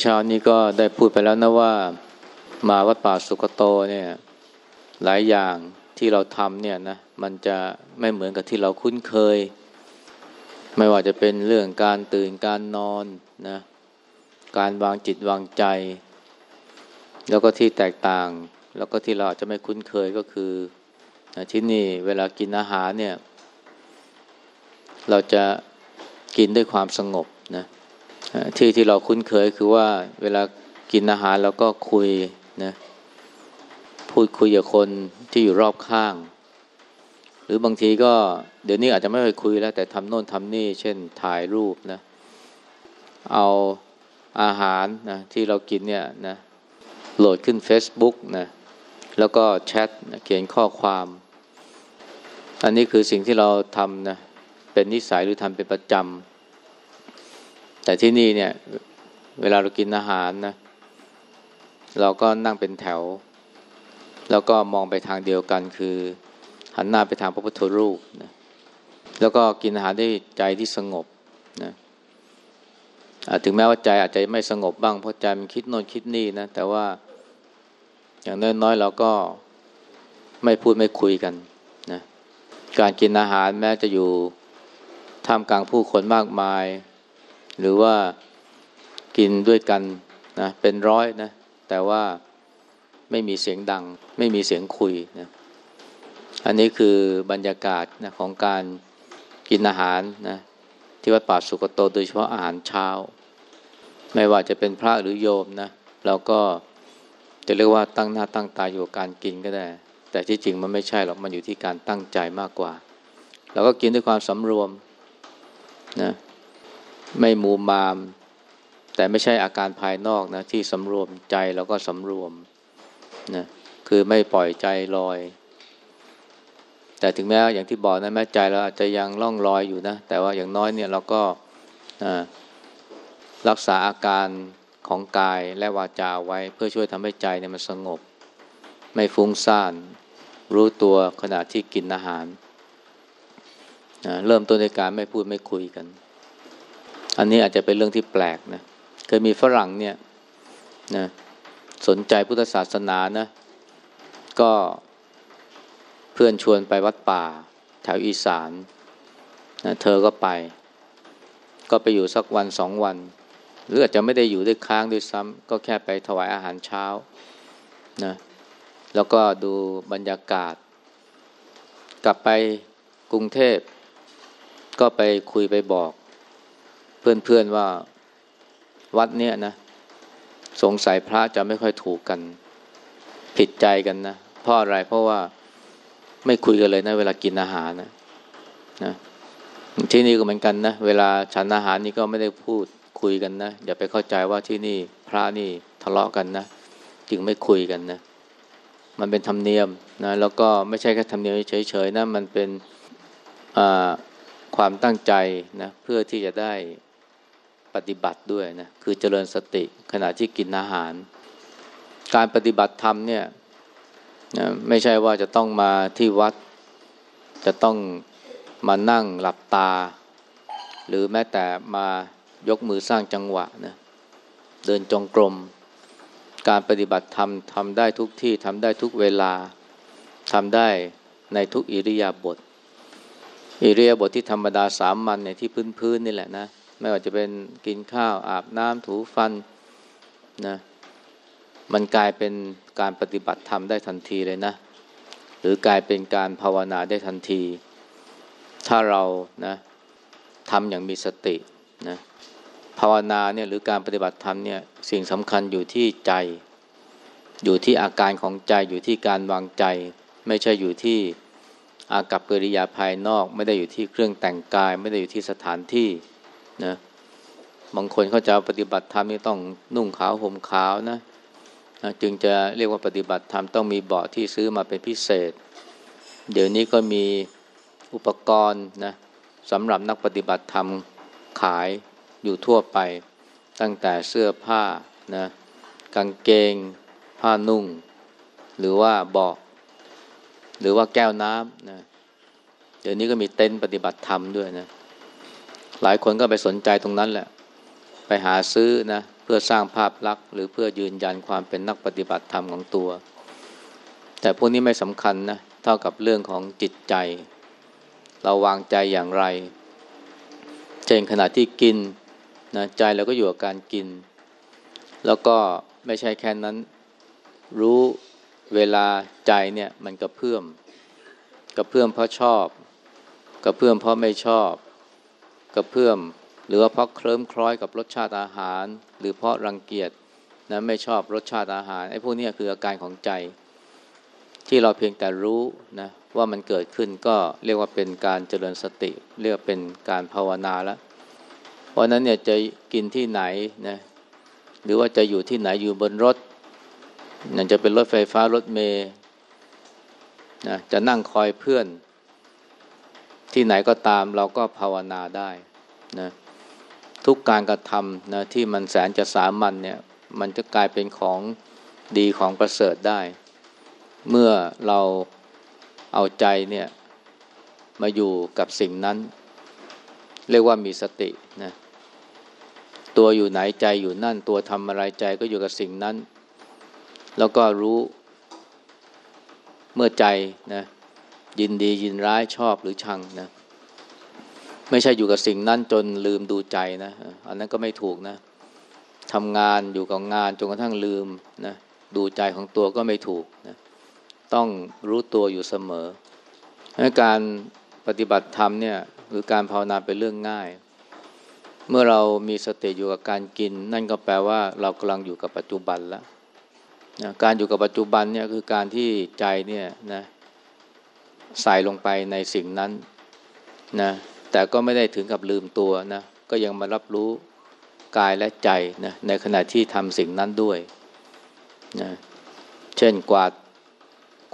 เช้านี้ก็ได้พูดไปแล้วนะว่ามาวัดป่าสุกโตเนี่ยหลายอย่างที่เราทำเนี่ยนะมันจะไม่เหมือนกับที่เราคุ้นเคย ไม่ว่าจะเป็นเรื่องการตื่นการนอนนะการวางจิตวางใจ แล้วก็ที่แตกต่าง แล้วก็ที่เราอาจจะไม่คุ้นเคยก็คือที่นี่เวลากินอาหารเนี่ย เราจะกินด้วยความสงบนะ ที่ที่เราคุ้นเคยคือว่าเวลากินอาหารเราก็คุยนะพูดคุยกับคนที่อยู่รอบข้าง หรือบางทีก็เดี๋ยวนี้อาจจะไม่ไปคุยแล้ว แต่ทำโน่นทำนี่ เช่นถ่ายรูปนะเอาอาหารนะที่เรากินเนี่ยนะโหลดขึ้น Facebook นะแล้วก็แชทนะเขียนข้อความ อันนี้คือสิ่งที่เราทำนะเป็นนิสัยหรือทำเป็นประจำ แต่ที่นี่เนี่ย เวลาเรากินอาหารนะ เราก็นั่งเป็นแถว แล้วก็มองไปทางเดียวกันคือ หันหน้าไปทางพระพุทธรูปนะแล้วก็กินอาหารด้วยใจที่สงบนะถึงแม้ว่าใจอาจจะไม่สงบบ้างเพราะใจมันคิดโน่นคิดนี่นะ แต่ว่าอย่างน้อยๆเราก็ไม่พูดไม่คุยกันนะการกินอาหารแม้จะอยู่ท่ามกลางผู้คนมากมาย หรือว่ากินด้วยกันนะเป็นร้อยนะแต่ว่าไม่มีเสียงดัง ไม่มีเสียงคุยนะอันนี้คือบรรยากาศนะของการกินอาหารนะที่วัดป่าสุกโตโดยเฉพาะอาหารเช้า ไม่ว่าจะเป็นพระหรือโยมนะเราก็จะเรียกว่าตั้งหน้าตั้งตาอยู่กับการกินก็ได้ แต่ที่จริงมันไม่ใช่หรอกมันอยู่ที่การตั้งใจมากกว่าเราก็กินด้วยความสำรวมนะ ไม่มูมาม แต่ไม่ใช่อาการภายนอกนะที่สำรวมใจเราก็สำรวมนะคือไม่ปล่อยใจลอย แต่ถึงแม้อย่างที่บอกนะแม้ใจเราอาจจะยังล่องลอยอยู่นะ แต่ว่าอย่างน้อยเนี่ยเราก็รักษาอาการของกายและวาจาไว้ เพื่อช่วยทำให้ใจเนี่ยมันสงบ ไม่ฟุ้งซ่าน รู้ตัวขณะที่กินอาหารนะเริ่มต้นในการไม่พูดไม่คุยกัน อันนี้อาจจะเป็นเรื่องที่แปลกนะเคยมีฝรั่งเนี่ยนะสนใจพุทธศาสนานะ ก็เพื่อนชวนไปวัดป่า แถวอีสานนะเธอก็ไป ก็ไปอยู่สักวันสองวัน หรืออาจจะไม่ได้อยู่ด้วยค้างด้วยซ้ำก็แค่ไปถวายอาหารเช้านะแล้วก็ดูบรรยากาศ กลับไปกรุงเทพ ก็ไปคุยไปบอก เพื่อนๆว่าวัดเนี่ยนะ สงสัยพระจะไม่ค่อยถูกกัน ผิดใจกันนะเพราะอะไรเพราะว่าไม่คุยกันเลยนะ เวลากินอาหารนะนะที่นี่ก็เหมือนกันนะเวลาฉันอาหารนี่ก็ไม่ได้พูดคุยกันนะอย่าไปเข้าใจว่าที่นี่พระนี่ทะเลาะกันนะจึงไม่คุยกันนะมันเป็นธรรมเนียมนะแล้วก็ไม่ใช่แค่ธรรมเนียมเฉยๆนะมันเป็นความตั้งใจนะเพื่อที่จะได้ ปฏิบัติด้วยนะคือเจริญสติขณะที่กินอาหาร การปฏิบัติธรรมเนี่ยนะไม่ใช่ว่าจะต้องมาที่วัด จะต้องมานั่งหลับตา หรือแม้แต่มายกมือสร้างจังหวะนะเดินจงกรม การปฏิบัติธรรมทำได้ทุกที่ทำได้ทุกเวลาทำได้ในทุกอิริยาบถอิริยาบถทที่ธรรมดาสามัญในที่พื้นพื้นนี่แหละนะ ไม่ว่าจะเป็นกินข้าวอาบน้ำถูฟันนะมันกลายเป็นการปฏิบัติธรรมได้ทันทีเลยนะ หรือกลายเป็นการภาวนาได้ทันที ถ้าเรานะทำอย่างมีสตินะภาวนาเนี่ยหรือการปฏิบัติธรรมเนี่ยสิ่งสำคัญอยู่ที่ใจ อยู่ที่อาการของใจอยู่ที่การวางใจ ไม่ใช่อยู่ที่อากับกิริยาภายนอก ไม่ได้อยู่ที่เครื่องแต่งกาย ไม่ได้อยู่ที่สถานที่ นะบางคนเขาจะปฏิบัติธรรมนี่ต้องนุ่งขาวห่มขาวนะนะจึงจะเรียกว่าปฏิบัติธรรมต้องมีเบาะที่ซื้อมาเป็นพิเศษ เดี๋ยวนี้ก็มีอุปกรณ์นะสำหรับนักปฏิบัติธรรมขายอยู่ทั่วไป ตั้งแต่เสื้อผ้านะกางเกง ผ้านุ่ง หรือว่าเบาะหรือว่าแก้วน้ำนะเดี๋ยวนี้ก็มีเต็นท์ปฏิบัติธรรมด้วยนะ หลายคนก็ไปสนใจตรงนั้นแหละ ไปหาซื้อนะเพื่อสร้างภาพลักษณ์หรือเพื่อยืนยันความเป็นนักปฏิบัติธรรมของตัว แต่พวกนี้ไม่สำคัญนะเท่ากับเรื่องของจิตใจ เราวางใจอย่างไรเช่นขณะที่กินนะใจเราก็อยู่กับการกิน แล้วก็ไม่ใช่แค่นั้น รู้เวลาใจเนี่ยมันกระเพื่อมกระเพื่อมเพราะชอบกระเพื่อมเพราะไม่ชอบ กระเพื่อม หรือว่าเพราะเคลิ้มคล้อยกับรสชาติอาหาร หรือเพราะรังเกียจนะไม่ชอบรสชาติอาหารไอ้พวกนี้คืออาการของใจ ที่เราเพียงแต่รู้นะว่ามันเกิดขึ้นก็เรียกว่าเป็นการเจริญสติ เรียกเป็นการภาวนาแล้วเพราะนั้นเนี่ยจะกินที่ไหนนะหรือว่าจะอยู่ที่ไหนอยู่บนรถนั่นจะเป็นรถไฟฟ้ารถเมย์นะจะนั่งคอยเพื่อน ที่ไหนก็ตามเราก็ภาวนาได้นะทุกการกระทำนะที่มันแสนจะสามัญเนี่ยมันจะกลายเป็นของดีของประเสริฐได้ เมื่อเราเอาใจเนี่ยมาอยู่กับสิ่งนั้น เรียกว่ามีสตินะตัวอยู่ไหนใจอยู่นั่น ตัวทำอะไรใจก็อยู่กับสิ่งนั้น แล้วก็รู้เมื่อใจนะ ยินดียินร้ายชอบหรือชังนะ ไม่ใช่อยู่กับสิ่งนั้นจนลืมดูใจนะ อันนั้นก็ไม่ถูกนะทำงานอยู่กับงานจนกระทั่งลืมนะดูใจของตัวก็ไม่ถูกนะต้องรู้ตัวอยู่เสมอการปฏิบัติธรรมเนี่ยหรือการภาวนาเป็นเรื่องง่าย เมื่อเรามีสติอยู่กับการกิน นั่นก็แปลว่าเรากำลังอยู่กับปัจจุบันแล้วนะการอยู่กับปัจจุบันเนี่ยคือการที่ใจเนี่ยนะ ใส่ลงไปในสิ่งนั้นนะแต่ก็ไม่ได้ถึงกับลืมตัวนะก็ยังมารับรู้กายและใจนะในขณะที่ทำสิ่งนั้นด้วยนะเช่นกวาด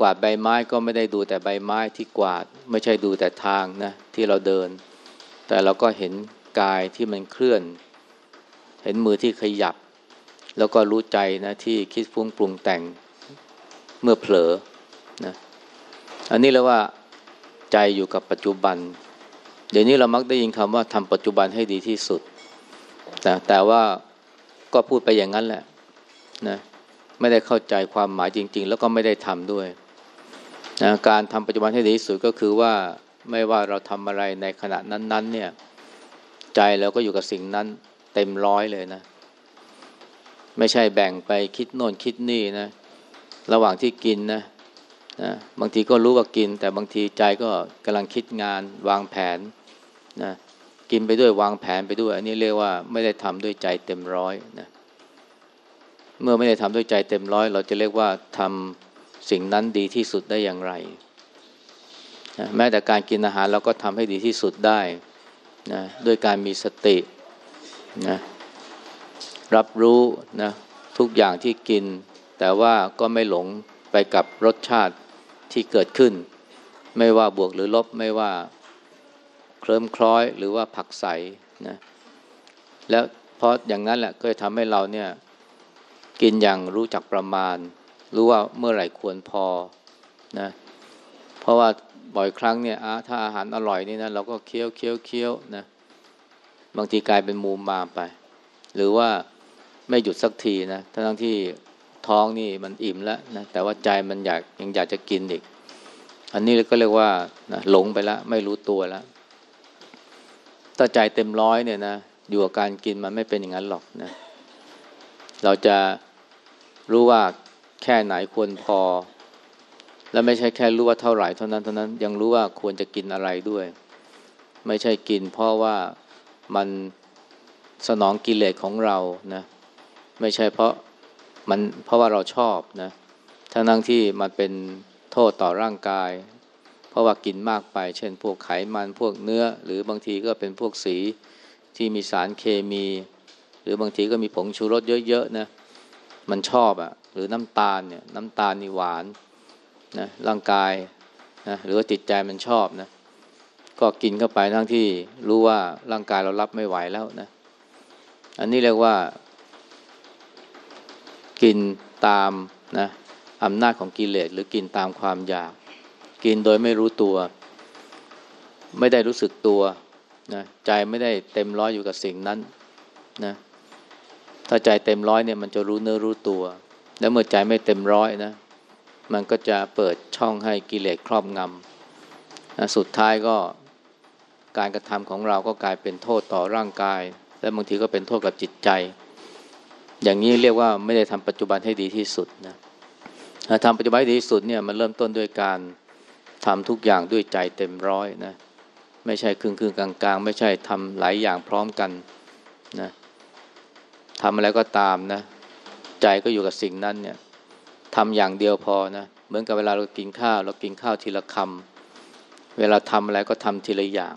กวาดใบไม้ก็ไม่ได้ดูแต่ใบไม้ที่กวาด ไม่ใช่ดูแต่ทางนะที่เราเดิน แต่เราก็เห็นกายที่มันเคลื่อน เห็นมือที่ขยับ แล้วก็รู้ใจนะที่คิดฟุ้งปรุงแต่งเมื่อเผลอนะ อันนี้เรียกว่าใจอยู่กับปัจจุบัน เดี๋ยวนี้เรามักได้ยินคำว่าทำปัจจุบันให้ดีที่สุดแต่แต่ว่าก็พูดไปอย่างนั้นแหละนะไม่ได้เข้าใจความหมายจริง ๆ แล้วก็ไม่ได้ทำด้วยนะการทำปัจจุบันให้ดีที่สุดก็คือว่าไม่ว่าเราทำอะไรในขณะนั้น ๆ เนี่ยใจเราก็อยู่กับสิ่งนั้นเต็มร้อยเลยนะ ไม่ใช่แบ่งไปคิดโน่นคิดนี่นะ ระหว่างที่กินนะ นะบางทีก็รู้ว่ากิน แต่บางทีใจก็กำลังคิดงานวางแผนนะกินไปด้วยวางแผนไปด้วย อันนี้เรียกว่าไม่ได้ทำด้วยใจเต็มร้อยนะเมื่อไม่ได้ทำด้วยใจเต็มร้อย เราจะเรียกว่าทำสิ่งนั้นดีที่สุดได้อย่างไรนะแม้แต่การกินอาหารเราก็ทำให้ดีที่สุดได้นะด้วยการมีสตินะรับรู้นะทุกอย่างที่กิน แต่ว่าก็ไม่หลงไปกับรสชาติ ที่เกิดขึ้น ไม่ว่าบวกหรือลบไม่ว่าเคลิ้มคล้อยหรือว่าผักใสนะแล้วเพราะอย่างนั้นแหละก็จะทำให้เราเนี่ยกินอย่างรู้จักประมาณ รู้ว่าเมื่อไหร่ควรพอนะเพราะว่าบ่อยครั้งเนี่ยถ้าอาหารอร่อยนี่นะเราก็เคี้ยวเคี้ยวเคี้ยวนะบางทีกลายเป็นมูมมาไป หรือว่าไม่หยุดสักทีนะทั้งที่ ท้องนี่มันอิ่มแล้วนะแต่ว่าใจมันอยากยังอยากจะกินอีก อันนี้ก็เรียกว่านะหลงไปแล้วไม่รู้ตัวแล้วถ้าใจเต็มร้อยเนี่ยนะอยู่กับการกินมันไม่เป็นอย่างนั้นหรอกนะเราจะรู้ว่าแค่ไหนควรพอ และไม่ใช่แค่รู้ว่าเท่าไหร่เท่านั้นเท่านั้นยังรู้ว่าควรจะกินอะไรด้วย ไม่ใช่กินเพราะว่ามันสนองกิเลสของเรานะไม่ใช่เพราะ มันเพราะว่าเราชอบนะทั้งทั้งที่มันเป็นโทษต่อร่างกาย เพราะว่ากินมากไป เช่น พวกไขมันพวกเนื้อ หรือบางทีก็เป็นพวกสีที่มีสารเคมี หรือบางทีก็มีผงชูรสเยอะๆนะมันชอบอะ่ะ หรือน้ำตาลเนี่ยน้ำตาลนี่หวานนะร่างกายนะหรือว่าจิตใจมันชอบนะก็กินเข้าไปทั้งที่รู้ว่าร่างกายเรารับไม่ไหวแล้วนะอันนี้เรียกว่า กินตามนะอำนาจของกิเลสหรือกินตามความอยาก กินโดยไม่รู้ตัว ไม่ได้รู้สึกตัวนะใจไม่ได้เต็มร้อยอยู่กับสิ่งนั้นนะถ้าใจเต็มร้อยเนี่ยมันจะรู้เนื้อรู้ตัว แล้วเมื่อใจไม่เต็มร้อยนะ มันก็จะเปิดช่องให้กิเลสครอบงำนะสุดท้ายก็การกระทำของเราก็กลายเป็นโทษต่อร่างกาย และบางทีก็เป็นโทษกับจิตใจ อย่างนี้เรียกว่าไม่ได้ทำปัจจุบันให้ดีที่สุดนะทำปัจจุบันให้ดีที่สุดเนี่ยมันเริ่มต้นด้วยการทำทุกอย่างด้วยใจเต็มร้อยนะไม่ใช่ครึ่งครึ่งกลางกลางไม่ใช่ทำหลายอย่างพร้อมกันนะทำอะไรก็ตามนะ ใจก็อยู่กับสิ่งนั้นเนี่ยทำอย่างเดียวพอนะเหมือนกับเวลาเรากินข้าว เรากินข้าวทีละคำเวลาทำอะไรก็ทำทีละอย่าง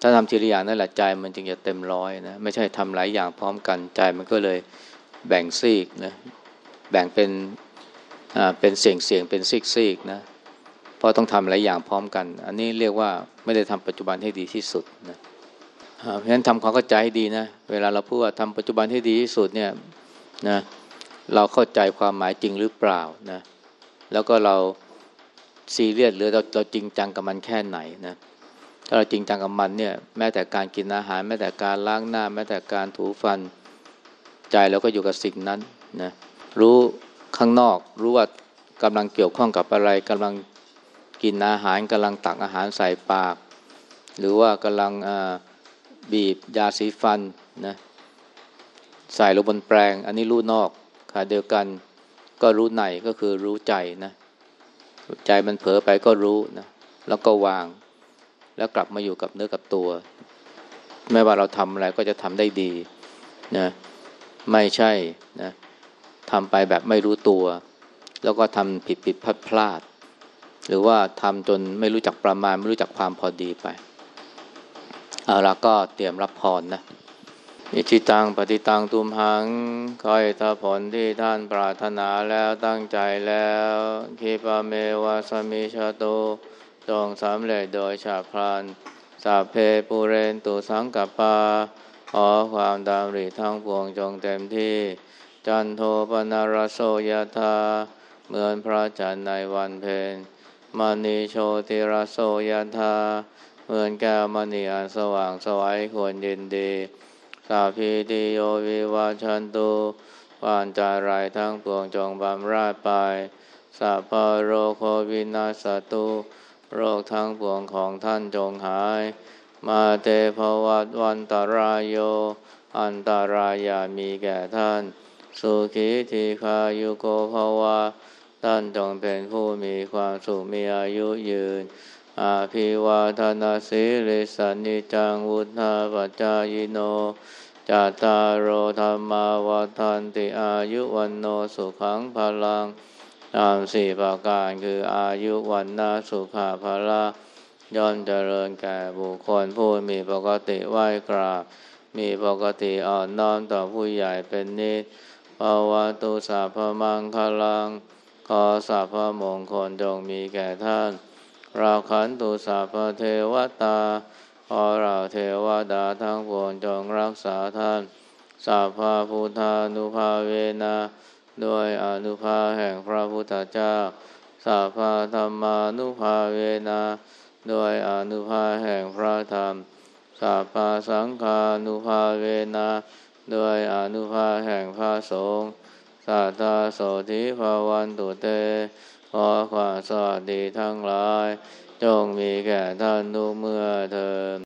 ถ้าทำทีละอย่างนั่นแหละใจมันจึงจะเต็มร้อยนะไม่ใช่ทำหลายอย่างพร้อมกันใจมันก็เลยแบ่งซีกนะแบ่งเป็นอ่าเป็นเสียงเสียงเป็นซีกซีกนะเพราะต้องทำหลายอย่างพร้อมกัน อันนี้เรียกว่าไม่ได้ทำปัจจุบันให้ดีที่สุดนะเพราะฉะนั้นทำความเข้าใจให้ดีนะเวลาเราพูดว่าทำปัจจุบันให้ดีที่สุดเนี่ยนะเราเข้าใจความหมายจริงหรือเปล่านะแล้วก็เราซีเรียสหรือเราเราจริงจังกับมันแค่ไหนนะ ถ้าเราจริงจังกับมันเนี่ย แม้แต่การกินอาหาร แม้แต่การล้างหน้า แม้แต่การถูฟัน ใจเราก็อยู่กับสิ่งนั้นนะรู้ข้างนอก รู้ว่ากำลังเกี่ยวข้องกับอะไรกำลังกินอาหารกำลังตักอาหารใส่ปาก หรือว่ากำลังบีบยาสีฟันนะใส่ลงบนแปลง อันนี้รู้นอกค่ะเดียวกันก็รู้ในก็คือรู้ใจนะใจมันเผลอไปก็รู้นะแล้วก็วาง แล้วกลับมาอยู่กับเนื้อกับตัว ไม่ว่าเราทำอะไรก็จะทำได้ดีนะไม่ใช่นะทำไปแบบไม่รู้ตัว แล้วก็ทำผิดผิดพลาดพลาด หรือว่าทำจนไม่รู้จักประมาณ ไม่รู้จักความพอดีไปเอาละก็เตรียมรับพรนะอิจิตังปฏิตังตุมหังคอยถ้าผลที่ท่านปรารถนาแล้วตั้งใจแล้วคิปะเมวะสมิชโต จองสำเร็จโดยชาพลันสัพเพปูเรนตุสังกปาขอความดำริทั้งปวงจงเต็มที่ จันโทปนารโสยธาเหมือนพระจันทร์ในวันเพ็ญมณีโชติรโสยธาเหมือนแก้วมณีอันสว่างสวัยควรยินดี สาพีติโยวิวาชันตุวานจารายทั้งปวงจงบำราดไปสัพพโรโควินาสตุ โรคทั้งปวงของท่านจงหาย มาเตภวัตวันตารายโย อันตารายามีแก่ท่าน สุขีทีคายุโกภวะท่านจงเป็นผู้มีความสุขมีอายุยืน อาภิวาทนาสิริสันนิจังวุฒาปัจจายโนจาตารโรธรรมาวทันติอายุวันโนสุขังพลัง ตามสี่ประการคืออายุวันนาสุขาภละย่อมเจริญแก่บุคคลผู้มีปกติไหวกราบ มีปกติอ่อนน้อมต่อผู้ใหญ่เป็นนิสภาวะตุสัพมังคลัง ขอสัพมงคลจงมีแก่ท่าน ราขันตุสัพเทวตา ขอเราเทวดาทั้งปวงจงรักษาท่านสัพพาพุทธานุภาเวนะ ด้วยอนุภาแห่งพระพุทธเจ้าสัพพาธรรมานุภาเวนะด้วยอนุภาแห่งพระธรรมสัพพาสังฆานุภาเวนะด้วยอนุภาแห่งพระสงฆ์สัทธาโสธิภาวันตุเต ขอความสวัสดีทั้งหลาย จงมีแก่ท่านทุกเมื่อเธอ